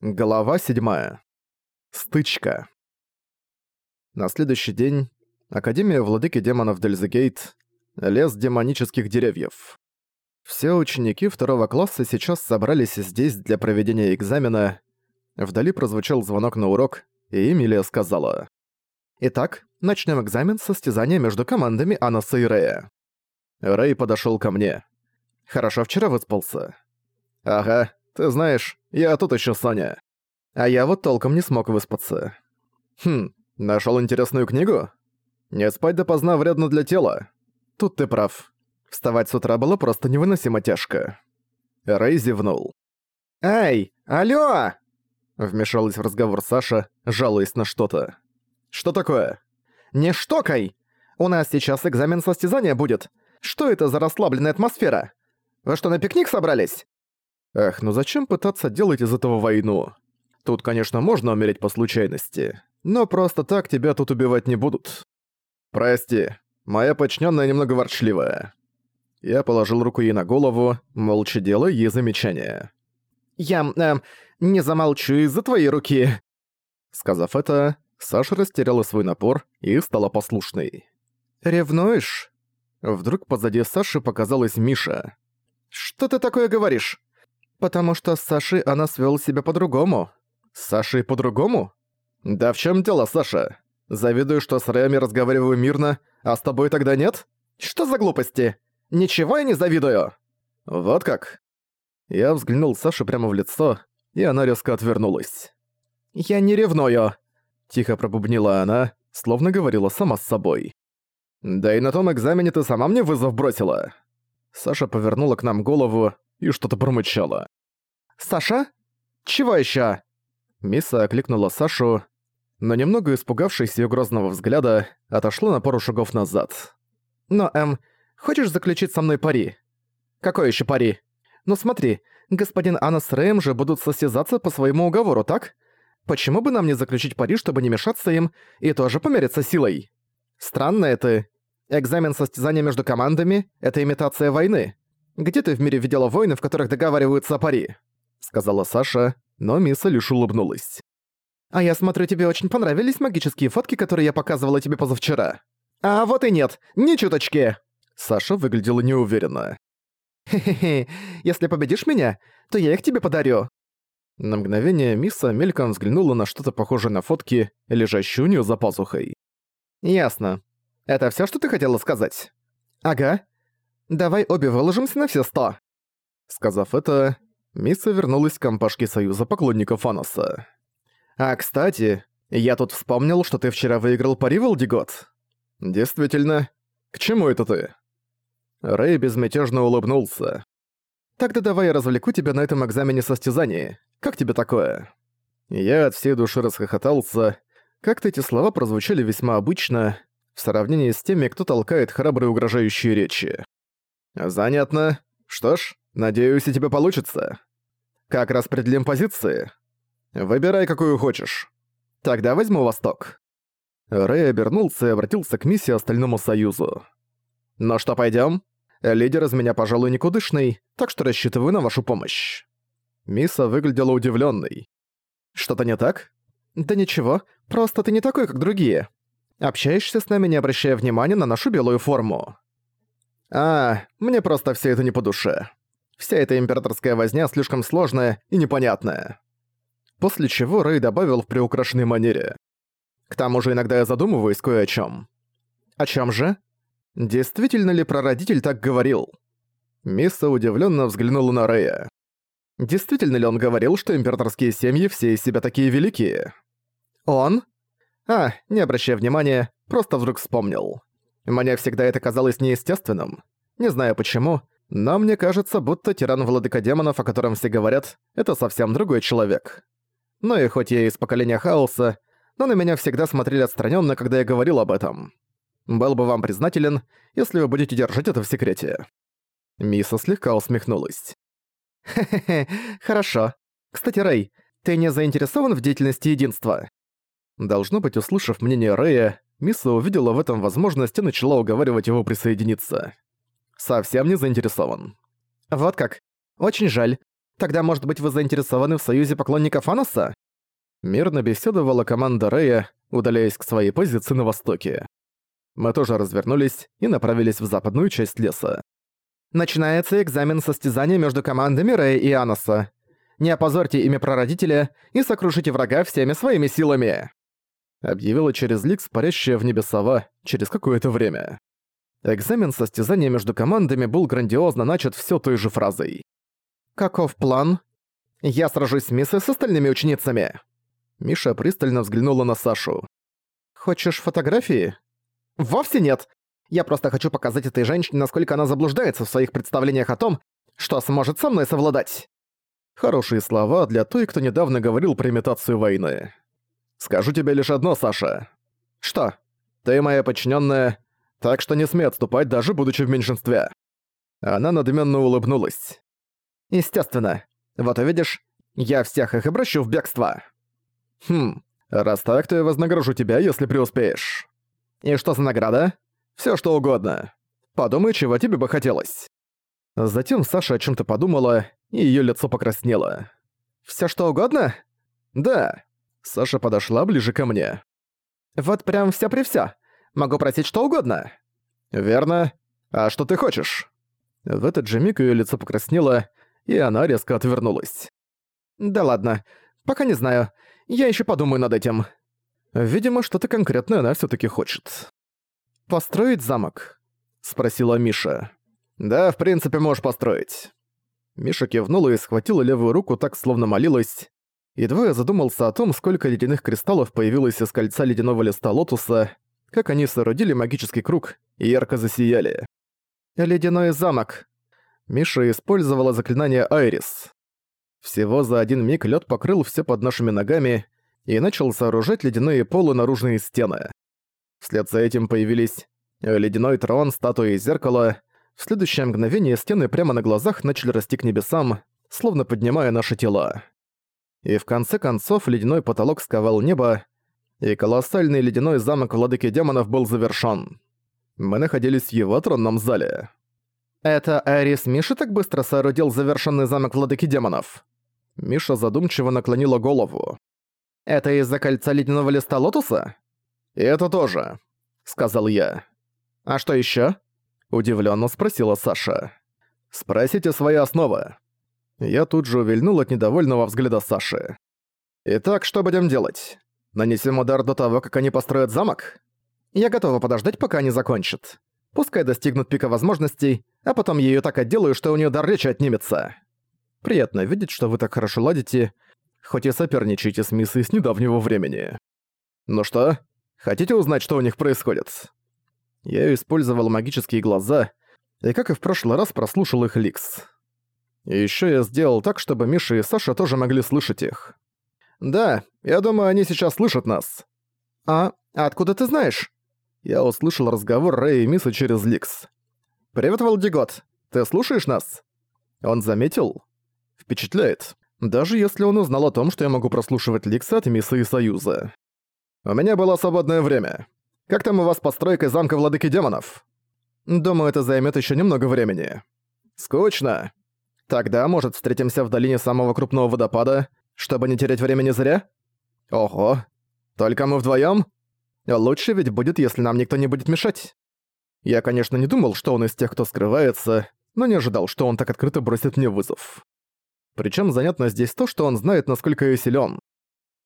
Глава 7. Стычка. На следующий день Академия Владыки Демонов Дельзегейт, лес демонических деревьев. Все ученики второго класса сейчас собрались здесь для проведения экзамена. Вдали прозвучал звонок на урок, и Эмилия сказала. «Итак, начнем экзамен с состязания между командами Анаса и Рэя». Рэй подошел ко мне. «Хорошо вчера выспался». «Ага, ты знаешь, я тут еще Соня. А я вот толком не смог выспаться. Хм, нашел интересную книгу? Не спать допоздна вредно для тела. Тут ты прав. Вставать с утра было просто невыносимо тяжко. Рэй зевнул. «Эй, алло!» Вмешалась в разговор Саша, жалуясь на что-то. «Что такое?» «Не штокай! У нас сейчас экзамен состязания будет. Что это за расслабленная атмосфера? Вы что, на пикник собрались?» Эх, ну зачем пытаться делать из этого войну? Тут, конечно, можно умереть по случайности, но просто так тебя тут убивать не будут. Прости, моя подчиненная немного ворчливая. Я положил руку ей на голову, молча делая ей замечание. «Я, эм, не замолчу из-за твоей руки!» Сказав это, Саша растеряла свой напор и стала послушной. «Ревнуешь?» Вдруг позади Саши показалась Миша. «Что ты такое говоришь?» Потому что с Сашей она свел себя по-другому. С Сашей по-другому? Да в чем дело, Саша? Завидую, что с Рэми разговариваю мирно, а с тобой тогда нет? Что за глупости? Ничего я не завидую. Вот как? Я взглянул Саше прямо в лицо, и она резко отвернулась. «Я не ревную», — тихо пробубнила она, словно говорила сама с собой. «Да и на том экзамене ты сама мне вызов бросила». Саша повернула к нам голову, и что-то промычала. «Саша? Чего ещё?» Миса окликнула Сашу, но немного испугавшись её грозного взгляда, отошла на пару шагов назад. «Но, эм, хочешь заключить со мной пари?» «Какой ещё пари?» «Ну смотри, господин Анна с Рэем же будут состязаться по своему уговору, так? Почему бы нам не заключить пари, чтобы не мешаться им, и тоже помериться силой?» «Странно это. Экзамен состязания между командами — это имитация войны. Где ты в мире видела войны, в которых договариваются пари?» Сказала Саша, но Миса лишь улыбнулась. «А я смотрю, тебе очень понравились магические фотки, которые я показывала тебе позавчера». «А вот и нет, ни чуточки!» Саша выглядела неуверенно. «Хе-хе-хе, если победишь меня, то я их тебе подарю». На мгновение Миса мельком взглянула на что-то похожее на фотки, лежащие у неё за пазухой. «Ясно. Это всё, что ты хотела сказать?» «Ага. Давай обе выложимся на все сто». Сказав это, Миса вернулась к компашке Союза поклонников Аноса. «А, кстати, я тут вспомнил, что ты вчера выиграл пари, Валдигот». «Действительно. К чему это ты?» Рэй безмятежно улыбнулся. «Тогда давай я развлеку тебя на этом экзамене состязания. Как тебе такое?» Я от всей души расхохотался. Как-то эти слова прозвучали весьма обычно, в сравнении с теми, кто толкает храбрые угрожающие речи. «Занятно. Что ж, надеюсь, и тебе получится. Как распределим позиции? Выбирай, какую хочешь. Тогда возьму Восток». Рэй обернулся и обратился к миссии Остальному Союзу. «Ну что, пойдём? Лидер из меня, пожалуй, никудышный, так что рассчитываю на вашу помощь». Миса выглядела удивлённой. «Что-то не так?» «Да ничего, просто ты не такой, как другие. Общаешься с нами, не обращая внимания на нашу белую форму». А, мне просто все это не по душе. Вся эта императорская возня слишком сложная и непонятная. После чего Рэй добавил в приукрашенной манере. К тому же иногда я задумываюсь кое о чем. О чем же? Действительно ли прародитель так говорил? Мисса удивленно взглянула на Рэя. Действительно ли он говорил, что императорские семьи все из себя такие великие? Он? А, не обращай внимания, просто вдруг вспомнил. Мне всегда это казалось неестественным. Не знаю почему, но мне кажется, будто тиран-владыка демонов, о котором все говорят, это совсем другой человек. Ну и хоть я из поколения хаоса, но на меня всегда смотрели отстраненно, когда я говорил об этом. Был бы вам признателен, если вы будете держать это в секрете». Миса слегка усмехнулась. «Хе-хе-хе, хорошо. Кстати, Рэй, ты не заинтересован в деятельности единства?» Должно быть, услышав мнение Рэя, Мисса увидела в этом возможность и начала уговаривать его присоединиться. Совсем не заинтересован. Вот как. Очень жаль. Тогда, может быть, вы заинтересованы в союзе поклонников Аноса?» Мирно беседовала команда Рэя, удаляясь к своей позиции на востоке. Мы тоже развернулись и направились в западную часть леса. «Начинается экзамен состязания между командами Рэя и Аноса. Не опозорьте имя прародителя и сокрушите врага всеми своими силами!» Объявила через Ликс парящая в небе сова через какое-то время. Экзамен состязания между командами был грандиозно начат все той же фразой. «Каков план? Я сражусь с Миссой с остальными ученицами!» Миша пристально взглянула на Сашу. «Хочешь фотографии?» «Вовсе нет! Я просто хочу показать этой женщине, насколько она заблуждается в своих представлениях о том, что сможет со мной совладать!» Хорошие слова для той, кто недавно говорил про имитацию войны. «Скажу тебе лишь одно, Саша. Что? Ты моя подчиненная, так что не смей отступать, даже будучи в меньшинстве». Она надменно улыбнулась. «Естественно. Вот увидишь, я всех их обращу в бегство». «Хм, раз так, то я вознагражу тебя, если преуспеешь». «И что за награда?» Все что угодно. Подумай, чего тебе бы хотелось». Затем Саша о чем то подумала, и ее лицо покраснело. Все что угодно?» «Да». Саша подошла ближе ко мне. «Вот прям все при все. Могу просить что угодно». «Верно. А что ты хочешь?» В этот же миг ее лицо покраснело, и она резко отвернулась. «Да ладно. Пока не знаю. Я еще подумаю над этим». Видимо, что-то конкретное она все таки хочет. «Построить замок?» — спросила Миша. «Да, в принципе, можешь построить». Миша кивнула и схватила левую руку так, словно молилась. Едва я задумался о том, сколько ледяных кристаллов появилось из кольца ледяного листа лотуса, как они соорудили магический круг и ярко засияли. «Ледяной замок». Миша использовала заклинание «Айрис». Всего за один миг лед покрыл все под нашими ногами и начал сооружать ледяные полы наружные стены. Вслед за этим появились ледяной трон, статуя и зеркало. В следующее мгновение стены прямо на глазах начали расти к небесам, словно поднимая наши тела. И в конце концов ледяной потолок сковал небо, и колоссальный ледяной замок владыки демонов был завершён. Мы находились в его тронном зале. «Это Арис Миша так быстро соорудил завершенный замок владыки демонов?» Миша задумчиво наклонила голову. «Это из-за кольца ледяного листа лотуса?» «И это тоже», — сказал я. «А что ещё?» — удивлённо спросила Саша. «Спросите свои основы». Я тут же увильнул от недовольного взгляда Саши. «Итак, что будем делать? Нанесем удар до того, как они построят замок? Я готова подождать, пока они закончат. Пускай достигнут пика возможностей, а потом я её так отделаю, что у неё дар речи отнимется. Приятно видеть, что вы так хорошо ладите, хоть и соперничаете с Миссой с недавнего времени. Ну что, Хотите узнать, что у них происходит?» Я использовал магические глаза, и как и в прошлый раз прослушал их ликс. И ещё я сделал так, чтобы Миша и Саша тоже могли слышать их. «Да, я думаю, они сейчас слышат нас». «А, откуда ты знаешь?» Я услышал разговор Рэя и Миса через ликс. «Привет, Валдигот, ты слушаешь нас?» Он заметил? Впечатляет. Даже если он узнал о том, что я могу прослушивать ликсы от Миса и Союза. У меня было свободное время. Как там у вас постройка замка Владыки Демонов? Думаю, это займет еще немного времени. Скучно. Тогда, может, встретимся в долине самого крупного водопада, чтобы не терять времени зря? Ого. Только мы вдвоем? Лучше ведь будет, если нам никто не будет мешать. Я, конечно, не думал, что он из тех, кто скрывается, но не ожидал, что он так открыто бросит мне вызов. Причем занятно здесь то, что он знает, насколько я силен.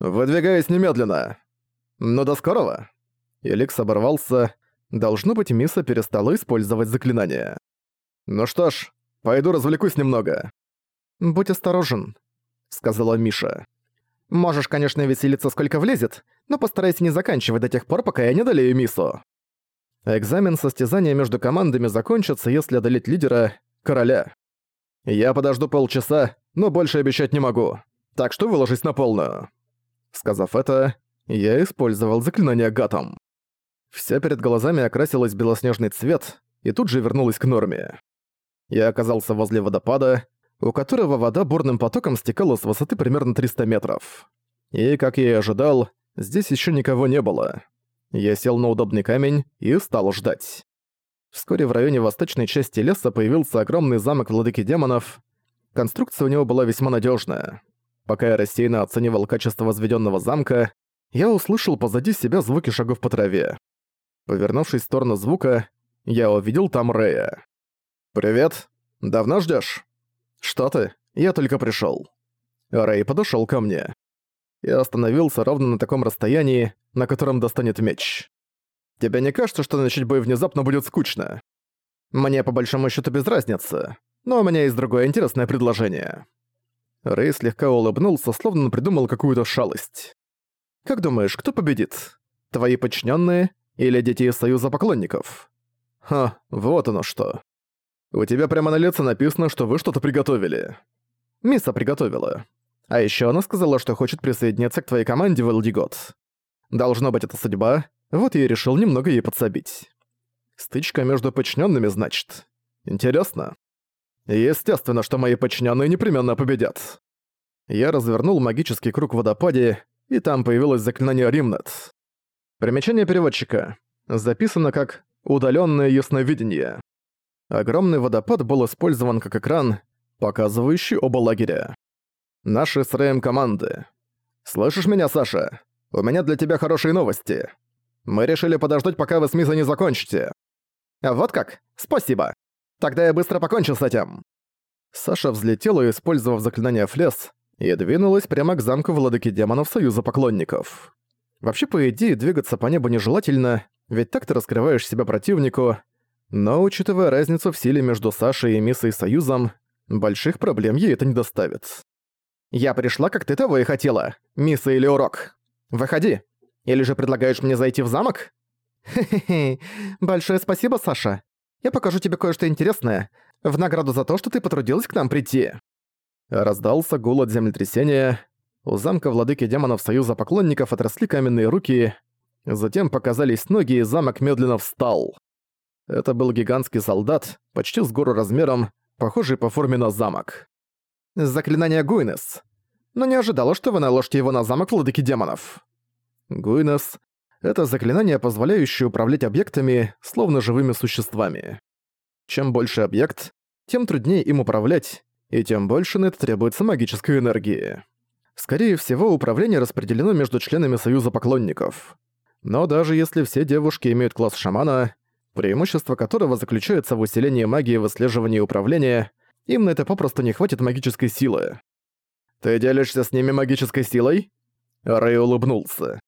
«Выдвигаюсь немедленно!» «Ну до скорого!» Эликс оборвался. Должно быть, Миса перестала использовать заклинание. «Ну что ж, пойду развлекусь немного». «Будь осторожен», — сказала Миша. «Можешь, конечно, веселиться сколько влезет, но постарайся не заканчивать до тех пор, пока я не одолею Мису». Экзамен состязания между командами закончится, если одолеть лидера — короля. Я подожду полчаса, но больше обещать не могу, так что выложись на полную. Сказав это, я использовал заклинание Гатом. Вся перед глазами окрасилась белоснежный цвет и тут же вернулась к норме. Я оказался возле водопада, у которого вода бурным потоком стекала с высоты примерно 300 метров. И, как я и ожидал, здесь еще никого не было. Я сел на удобный камень и стал ждать. Вскоре в районе восточной части леса появился огромный замок владыки демонов. Конструкция у него была весьма надежная. Пока я рассеянно оценивал качество возведенного замка, я услышал позади себя звуки шагов по траве. Повернувшись в сторону звука, я увидел там Рэя. «Привет. Давно ждешь? «Что ты? Я только пришел. Рэй подошел ко мне. Я остановился ровно на таком расстоянии, на котором достанет меч. «Тебе не кажется, что начать бой внезапно будет скучно?» «Мне по большому счету без разницы, но у меня есть другое интересное предложение». Рэй слегка улыбнулся, словно он придумал какую-то шалость. «Как думаешь, кто победит? Твои подчиненные или дети из Союза поклонников?» «Ха, вот оно что. У тебя прямо на лице написано, что вы что-то приготовили». Миса приготовила. А еще она сказала, что хочет присоединиться к твоей команде в Элдигот. Должно быть, это судьба, вот я и решил немного ей подсобить. Стычка между подчиненными, значит. Интересно. Естественно, что мои подчиненные непременно победят. Я развернул магический круг в водопаде, и там появилось заклинание Римнет. Примечание переводчика. Записано как «удаленное ясновидение». Огромный водопад был использован как экран, показывающий оба лагеря. Наши с Рэем команды. Слышишь меня, Саша? У меня для тебя хорошие новости. Мы решили подождать, пока вы с Миза не закончите. Вот как? Спасибо. Тогда я быстро покончу с этим. Саша взлетела, использовав заклинание Флес, и двинулась прямо к замку владыки демонов Союза поклонников. Вообще, по идее, двигаться по небу нежелательно, ведь так ты раскрываешь себя противнику, но, учитывая разницу в силе между Сашей и Миссой Союзом, больших проблем ей это не доставит. «Я пришла, как ты того и хотела, мисса или урок. Выходи. Или же предлагаешь мне зайти в замок?» «Хе-хе-хе. Большое спасибо, Саша. Я покажу тебе кое-что интересное, в награду за то, что ты потрудилась к нам прийти». Раздался гул от землетрясения. У замка владыки демонов Союза поклонников отросли каменные руки. Затем показались ноги, и замок медленно встал. Это был гигантский солдат, почти с гору размером, похожий по форме на замок. Заклинание Гуйнес. Но не ожидала, что вы наложите его на замок владыки демонов. Гуйнес — это заклинание, позволяющее управлять объектами, словно живыми существами. Чем больше объект, тем труднее им управлять, и тем больше на это требуется магической энергии. Скорее всего, управление распределено между членами Союза поклонников. Но даже если все девушки имеют класс шамана, преимущество которого заключается в усилении магии выслеживания и управления, им на это попросту не хватит магической силы. «Ты делишься с ними магической силой?» Рэй улыбнулся.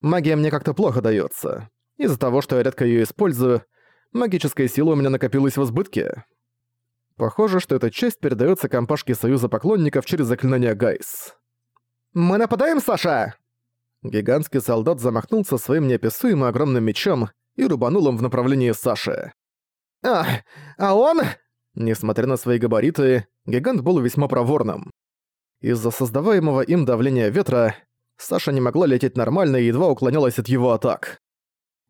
«Магия мне как-то плохо дается. Из-за того, что я редко ее использую, магическая сила у меня накопилась в избытке. Похоже, что эта часть передается компашке Союза поклонников через заклинание Гайс. «Мы нападаем, Саша!» Гигантский солдат замахнулся своим неописуемо огромным мечом и рубанул им в направлении Саши. «А, а он...» Несмотря на свои габариты, гигант был весьма проворным. Из-за создаваемого им давления ветра, Саша не могла лететь нормально и едва уклонялась от его атак.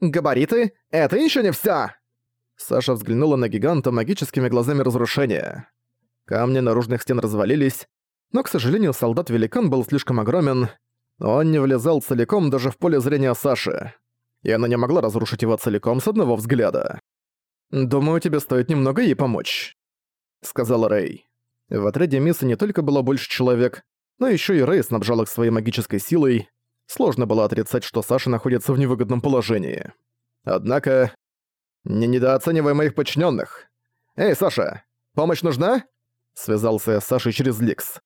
«Габариты? Это еще не всё!» Саша взглянула на гиганта магическими глазами разрушения. Камни наружных стен развалились, но, к сожалению, солдат-великан был слишком огромен, он не влезал целиком даже в поле зрения Саши, и она не могла разрушить его целиком с одного взгляда. «Думаю, тебе стоит немного ей помочь», — сказал Рэй. В отряде Мисса не только было больше человек, но еще и Рэй снабжал их своей магической силой. Сложно было отрицать, что Саша находится в невыгодном положении. Однако... Не недооценивай моих подчиненных. «Эй, Саша, помощь нужна?» Связался я с Сашей через Ликс.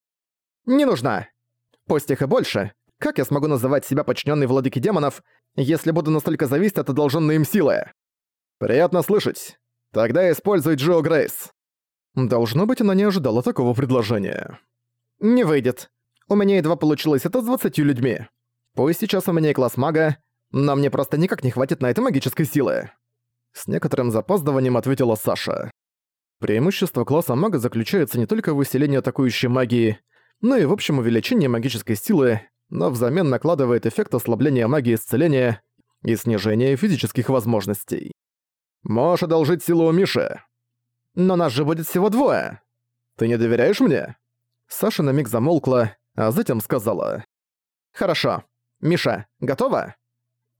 «Не нужна. Пусть их и больше. Как я смогу называть себя подчиненной владыки демонов, если буду настолько зависеть от одолженной им силы?» «Приятно слышать. Тогда используй Джо Грейс». Должно быть, она не ожидала такого предложения. «Не выйдет. У меня едва получилось это с двадцатью людьми. Пусть сейчас у меня и класс мага, но мне просто никак не хватит на это магической силы». С некоторым запаздыванием ответила Саша. Преимущество класса мага заключается не только в усилении атакующей магии, но и в общем увеличении магической силы, но взамен накладывает эффект ослабления магии исцеления и снижения физических возможностей. Можешь одолжить силу у Миши. Но нас же будет всего двое. Ты не доверяешь мне?» Саша на миг замолкла, а затем сказала. «Хорошо. Миша, готова?»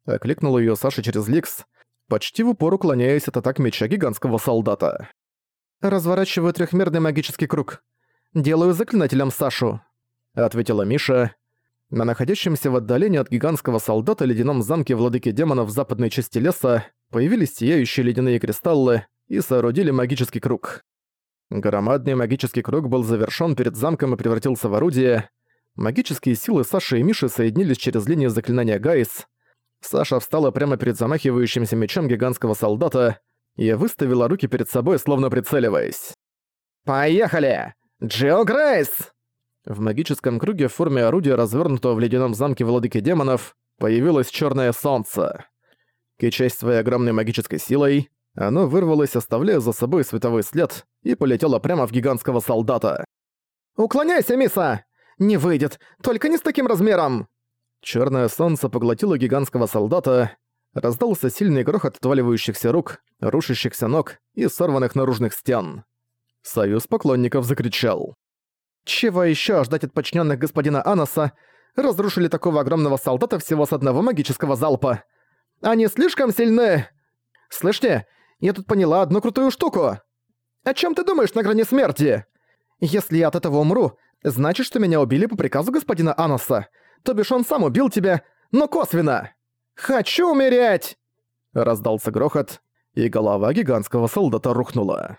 Окликнула её Саша через Ликс, почти в упор уклоняясь от атак меча гигантского солдата. «Разворачиваю трёхмерный магический круг. делаю заклинателем Сашу», — ответила Миша. На находящемся в отдалении от гигантского солдата ледяном замке владыки демонов в западной части леса появились сияющие ледяные кристаллы и соорудили магический круг. Громадный магический круг был завершён перед замком и превратился в орудие. Магические силы Саши и Миши соединились через линию заклинания Гайс. Саша встала прямо перед замахивающимся мечом гигантского солдата и выставила руки перед собой, словно прицеливаясь. «Поехали! Джио Грейс!» В магическом круге в форме орудия, развернутого в ледяном замке владыки демонов, появилось черное солнце. Кичась своей огромной магической силой, оно вырвалось, оставляя за собой световой след, и полетело прямо в гигантского солдата. «Уклоняйся, Миса! Не выйдет, только не с таким размером!» Черное солнце поглотило гигантского солдата, раздался сильный грохот отваливающихся рук, рушащихся ног и сорванных наружных стен. Союз поклонников закричал. Чего еще ждать от подчиненных господина Аноса? Разрушили такого огромного солдата всего с одного магического залпа. Они слишком сильны. Слышите, я тут поняла одну крутую штуку. О чем ты думаешь на грани смерти? Если я от этого умру, значит, что меня убили по приказу господина Аноса. То бишь он сам убил тебя, но косвенно. Хочу умереть! Раздался грохот, и голова гигантского солдата рухнула.